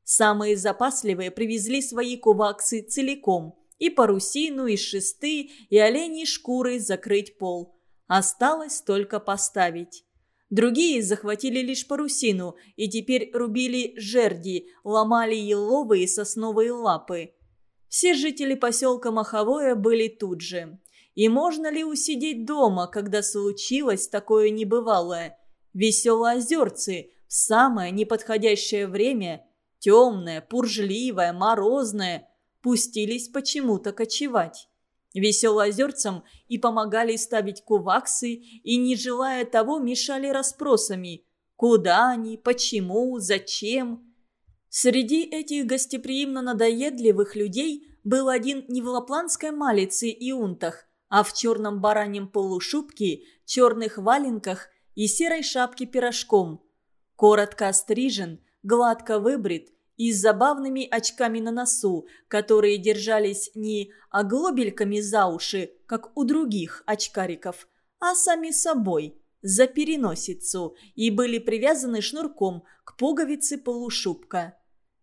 Самые запасливые привезли свои куваксы целиком. И парусину, и шесты, и оленьи шкуры закрыть пол. Осталось только поставить. Другие захватили лишь парусину и теперь рубили жерди, ломали еловые сосновые лапы. Все жители поселка Маховое были тут же. И можно ли усидеть дома, когда случилось такое небывалое? Веселоозерцы в самое неподходящее время, темное, пуржливое, морозное, пустились почему-то кочевать. Веселоозерцам и помогали ставить куваксы, и, не желая того, мешали расспросами. Куда они, почему, зачем – Среди этих гостеприимно надоедливых людей был один не в лапландской малице и унтах, а в черном бараньем полушубке, черных валенках и серой шапке пирожком. Коротко острижен, гладко выбрит и с забавными очками на носу, которые держались не оглобельками за уши, как у других очкариков, а сами собой, за переносицу, и были привязаны шнурком к пуговице полушубка.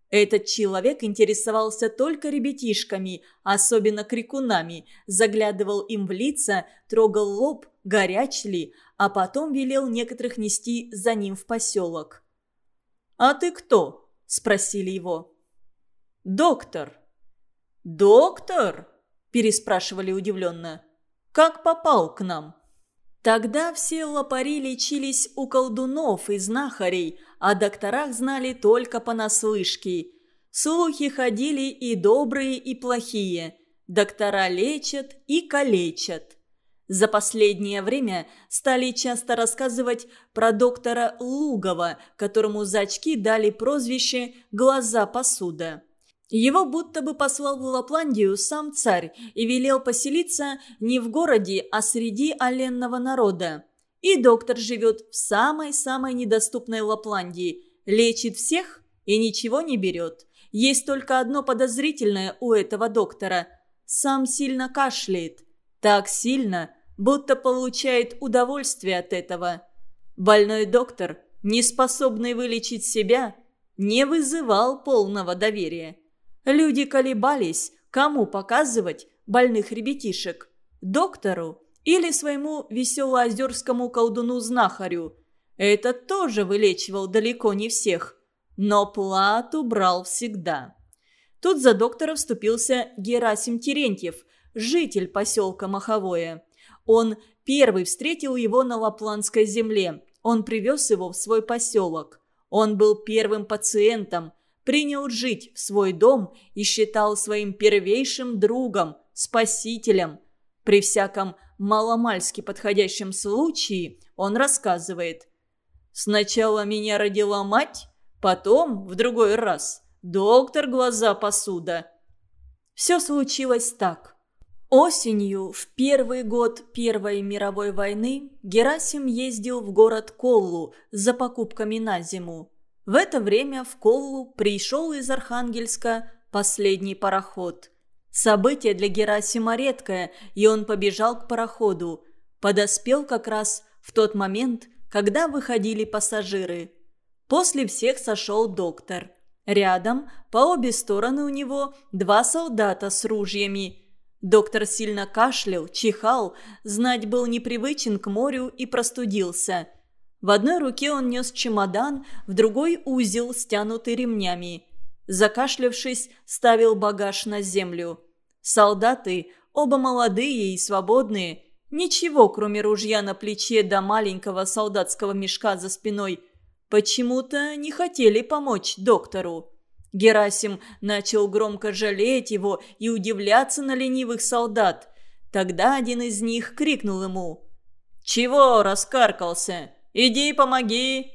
Этот человек интересовался только ребятишками, особенно крикунами, заглядывал им в лица, трогал лоб, горяч ли, а потом велел некоторых нести за ним в поселок. «А ты кто?» – спросили его. «Доктор». «Доктор?» – переспрашивали удивленно. «Как попал к нам?» Тогда все лопари лечились у колдунов и знахарей, о докторах знали только понаслышке. Слухи ходили и добрые, и плохие. Доктора лечат и калечат. За последнее время стали часто рассказывать про доктора Лугова, которому за очки дали прозвище «глаза посуда». Его будто бы послал в Лапландию сам царь и велел поселиться не в городе, а среди оленного народа. И доктор живет в самой-самой недоступной Лапландии, лечит всех и ничего не берет. Есть только одно подозрительное у этого доктора. Сам сильно кашляет. Так сильно, будто получает удовольствие от этого. Больной доктор, не способный вылечить себя, не вызывал полного доверия. Люди колебались, кому показывать больных ребятишек. Доктору или своему веселоозерскому колдуну-знахарю. Этот тоже вылечивал далеко не всех, но плату брал всегда. Тут за доктора вступился Герасим Терентьев, житель поселка Маховое. Он первый встретил его на Лапландской земле. Он привез его в свой поселок. Он был первым пациентом, принял жить в свой дом и считал своим первейшим другом, спасителем. При всяком маломальски подходящем случае он рассказывает. «Сначала меня родила мать, потом, в другой раз, Доктор глаза посуда. Все случилось так. Осенью, в первый год Первой мировой войны, Герасим ездил в город Коллу за покупками на зиму. В это время в Коллу пришел из Архангельска последний пароход. Событие для Герасима редкое, и он побежал к пароходу. Подоспел как раз в тот момент, когда выходили пассажиры. После всех сошел доктор. Рядом, по обе стороны у него, два солдата с ружьями. Доктор сильно кашлял, чихал, знать был непривычен к морю и простудился. В одной руке он нес чемодан, в другой узел, стянутый ремнями. Закашлявшись, ставил багаж на землю. Солдаты, оба молодые и свободные, ничего, кроме ружья на плече да маленького солдатского мешка за спиной, почему-то не хотели помочь доктору. Герасим начал громко жалеть его и удивляться на ленивых солдат. Тогда один из них крикнул ему «Чего раскаркался?» Иди помоги!»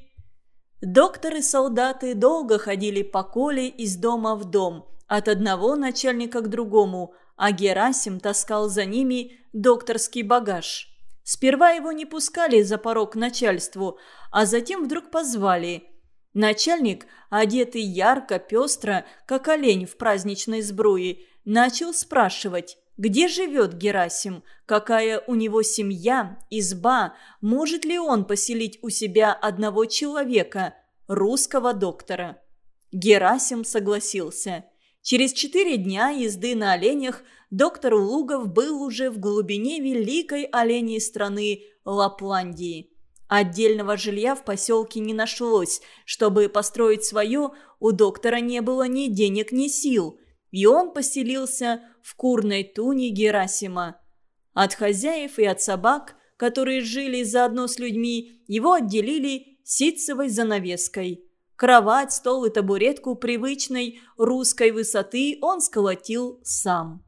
Доктор и солдаты долго ходили по коле из дома в дом, от одного начальника к другому, а Герасим таскал за ними докторский багаж. Сперва его не пускали за порог к начальству, а затем вдруг позвали. Начальник, одетый ярко, пестро, как олень в праздничной сбруе, начал спрашивать, где живет Герасим? Какая у него семья, изба? Может ли он поселить у себя одного человека, русского доктора? Герасим согласился. Через четыре дня езды на оленях доктор Лугов был уже в глубине великой оленей страны Лапландии. Отдельного жилья в поселке не нашлось. Чтобы построить свое, у доктора не было ни денег, ни сил. И он поселился в курной туне Герасима. От хозяев и от собак, которые жили заодно с людьми, его отделили ситцевой занавеской. Кровать, стол и табуретку привычной русской высоты он сколотил сам.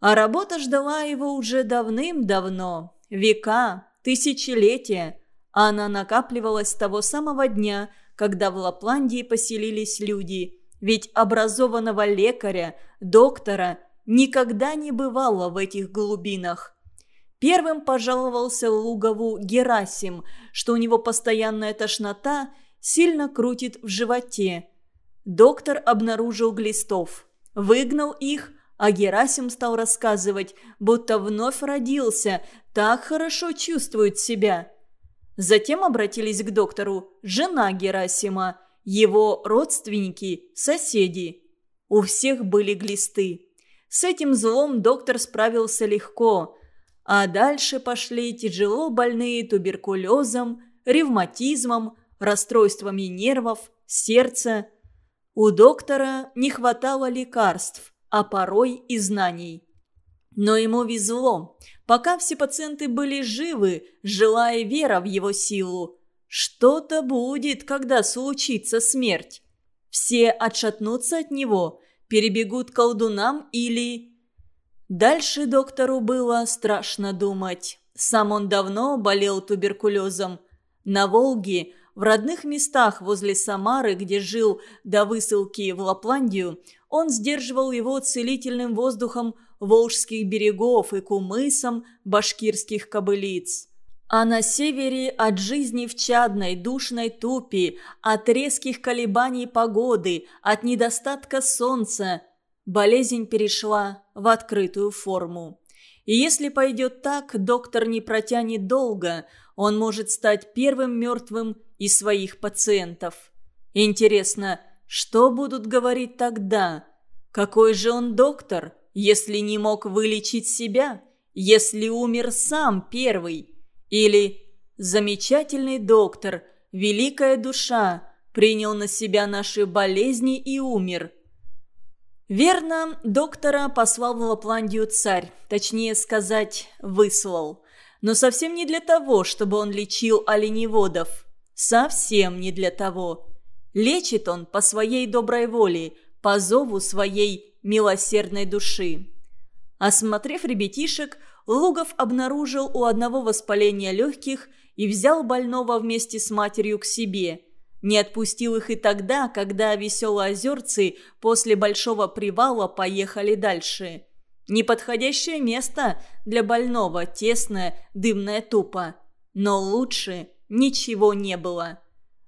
А работа ждала его уже давным-давно. Века, тысячелетия. Она накапливалась с того самого дня, когда в Лапландии поселились люди. Ведь образованного лекаря, доктора – никогда не бывало в этих глубинах. Первым пожаловался Лугову Герасим, что у него постоянная тошнота сильно крутит в животе. Доктор обнаружил глистов, выгнал их, а Герасим стал рассказывать, будто вновь родился, так хорошо чувствует себя. Затем обратились к доктору жена Герасима, его родственники, соседи. У всех были глисты. С этим злом доктор справился легко, а дальше пошли тяжело больные туберкулезом, ревматизмом, расстройствами нервов, сердца. У доктора не хватало лекарств, а порой и знаний. Но ему везло. Пока все пациенты были живы, желая вера в его силу. Что-то будет, когда случится смерть. Все отшатнутся от него, перебегут колдунам или... Дальше доктору было страшно думать. Сам он давно болел туберкулезом. На Волге, в родных местах возле Самары, где жил до высылки в Лапландию, он сдерживал его целительным воздухом волжских берегов и кумысом башкирских кобылиц. А на севере от жизни в чадной, душной тупи, от резких колебаний погоды, от недостатка солнца, болезнь перешла в открытую форму. И если пойдет так, доктор не протянет долго, он может стать первым мертвым из своих пациентов. Интересно, что будут говорить тогда? Какой же он доктор, если не мог вылечить себя, если умер сам первый? Или «Замечательный доктор, великая душа, принял на себя наши болезни и умер». Верно, доктора послал в Лапландию царь, точнее сказать, выслал. Но совсем не для того, чтобы он лечил оленеводов. Совсем не для того. Лечит он по своей доброй воле, по зову своей милосердной души. Осмотрев ребятишек, Лугов обнаружил у одного воспаление легких и взял больного вместе с матерью к себе. Не отпустил их и тогда, когда веселые озерцы после большого привала поехали дальше. Неподходящее место для больного, тесное, дымное тупо. Но лучше ничего не было.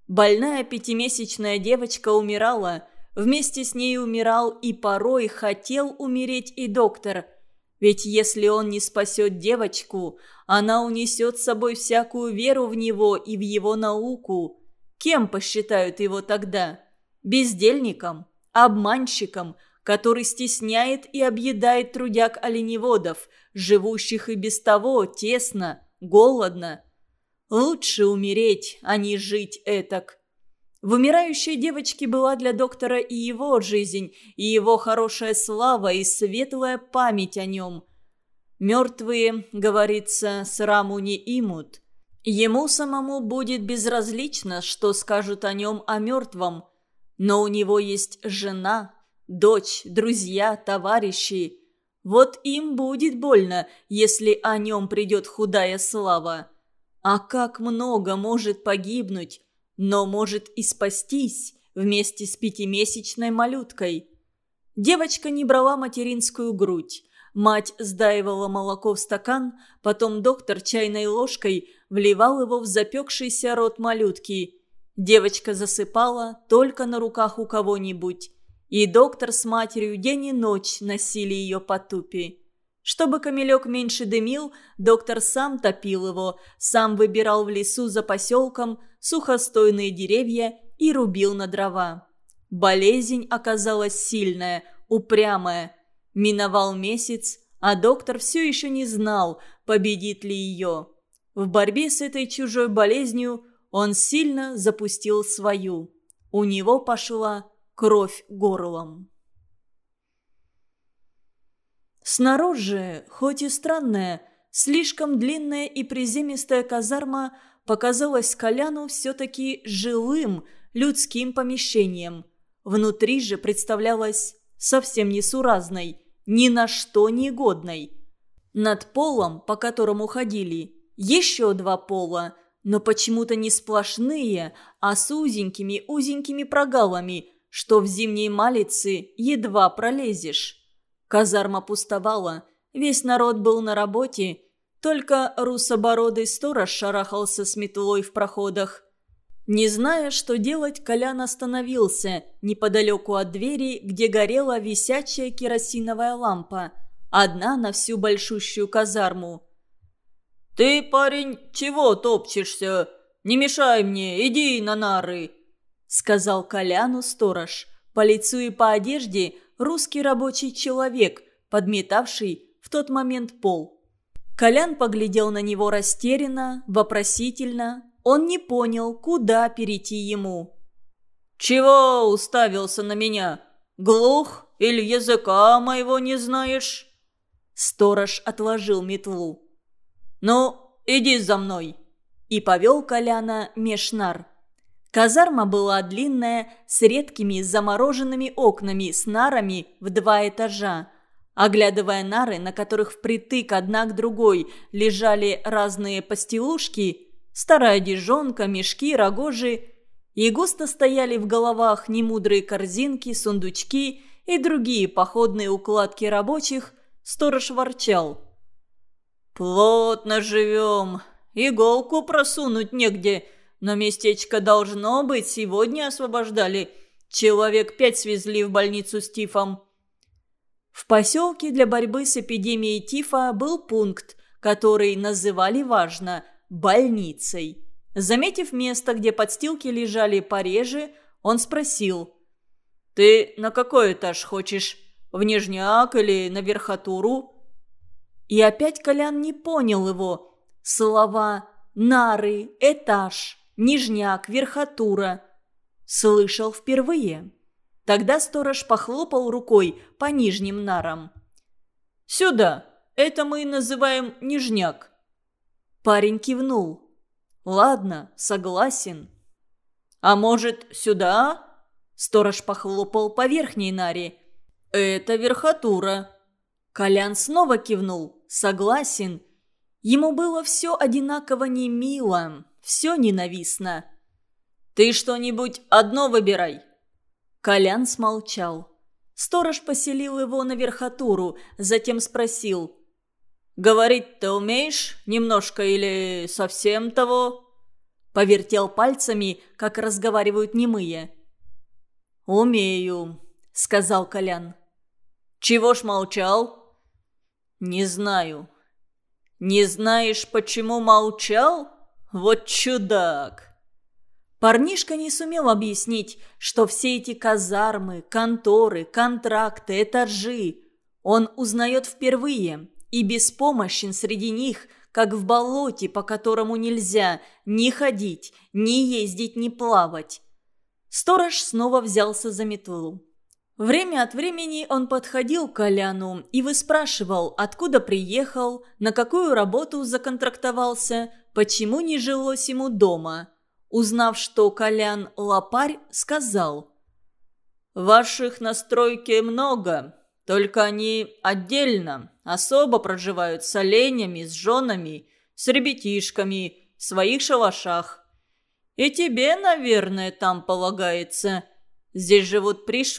Больная пятимесячная девочка умирала. Вместе с ней умирал и порой хотел умереть и доктор. Ведь если он не спасет девочку, она унесет с собой всякую веру в него и в его науку. Кем посчитают его тогда? Бездельником? Обманщиком? который стесняет и объедает трудяг-оленеводов, живущих и без того тесно, голодно. Лучше умереть, а не жить этак. В умирающей девочке была для доктора и его жизнь, и его хорошая слава, и светлая память о нем. Мертвые, говорится, сраму не имут. Ему самому будет безразлично, что скажут о нем о мертвом. Но у него есть жена, дочь, друзья, товарищи. Вот им будет больно, если о нем придет худая слава. А как много может погибнуть, но может и спастись вместе с пятимесячной малюткой. Девочка не брала материнскую грудь. Мать сдаивала молоко в стакан, потом доктор чайной ложкой вливал его в запекшийся рот малютки. Девочка засыпала только на руках у кого-нибудь. И доктор с матерью день и ночь носили ее по тупи. Чтобы камелек меньше дымил, доктор сам топил его, сам выбирал в лесу за поселком сухостойные деревья и рубил на дрова. Болезнь оказалась сильная, упрямая. Миновал месяц, а доктор все еще не знал, победит ли ее. В борьбе с этой чужой болезнью он сильно запустил свою. У него пошла кровь горлом. Снаружи, хоть и странная, слишком длинная и приземистая казарма показалась Коляну все-таки жилым, людским помещением. Внутри же представлялась совсем несуразной, ни на что не годной. Над полом, по которому ходили, еще два пола, но почему-то не сплошные, а с узенькими-узенькими прогалами, что в зимней малице едва пролезешь. Казарма пустовала, весь народ был на работе, только русобородый сторож шарахался с метлой в проходах. Не зная, что делать, Колян остановился неподалеку от двери, где горела висячая керосиновая лампа, одна на всю большущую казарму. «Ты, парень, чего топчешься? Не мешай мне, иди на нары!» — сказал Коляну сторож. По лицу и по одежде русский рабочий человек, подметавший в тот момент пол. Колян поглядел на него растерянно, вопросительно. Он не понял, куда перейти ему. «Чего уставился на меня? Глух или языка моего не знаешь?» Сторож отложил метлу. «Ну, иди за мной!» И повел Коляна межнар. Казарма была длинная, с редкими замороженными окнами, с нарами в два этажа. Оглядывая нары, на которых впритык одна к другой лежали разные постелушки, старая дежонка, мешки, рогожи, и густо стояли в головах немудрые корзинки, сундучки и другие походные укладки рабочих, сторож ворчал. «Плотно живем, иголку просунуть негде», но местечко должно быть, сегодня освобождали. Человек пять свезли в больницу с тифом». В поселке для борьбы с эпидемией тифа был пункт, который называли важно «больницей». Заметив место, где подстилки лежали пореже, он спросил. «Ты на какой этаж хочешь? В нижняк или на верхотуру?» И опять Колян не понял его. Слова «нары», «этаж» нижняк, верхотура. Слышал впервые. Тогда сторож похлопал рукой по нижним нарам. «Сюда! Это мы называем нижняк!» Парень кивнул. «Ладно, согласен». «А может, сюда?» Сторож похлопал по верхней наре. «Это верхотура». Колян снова кивнул. «Согласен». Ему было все одинаково не мило все ненавистно. Ты что-нибудь одно выбирай». Колян смолчал. Сторож поселил его на верхотуру, затем спросил. «Говорить ты умеешь немножко или совсем того?» Повертел пальцами, как разговаривают немые. «Умею», — сказал Колян. «Чего ж молчал?» «Не знаю». «Не знаешь, почему молчал? Вот чудак!» Парнишка не сумел объяснить, что все эти казармы, конторы, контракты, этажи он узнает впервые и беспомощен среди них, как в болоте, по которому нельзя ни ходить, ни ездить, ни плавать. Сторож снова взялся за метлу. Время от времени он подходил к Коляну и выспрашивал, откуда приехал, на какую работу законтрактовался, почему не жилось ему дома – Узнав, что Колян лопарь, сказал. «Ваших на стройке много, только они отдельно, особо проживают с оленями, с женами, с ребятишками, в своих шалашах. И тебе, наверное, там полагается. Здесь живут пришлые,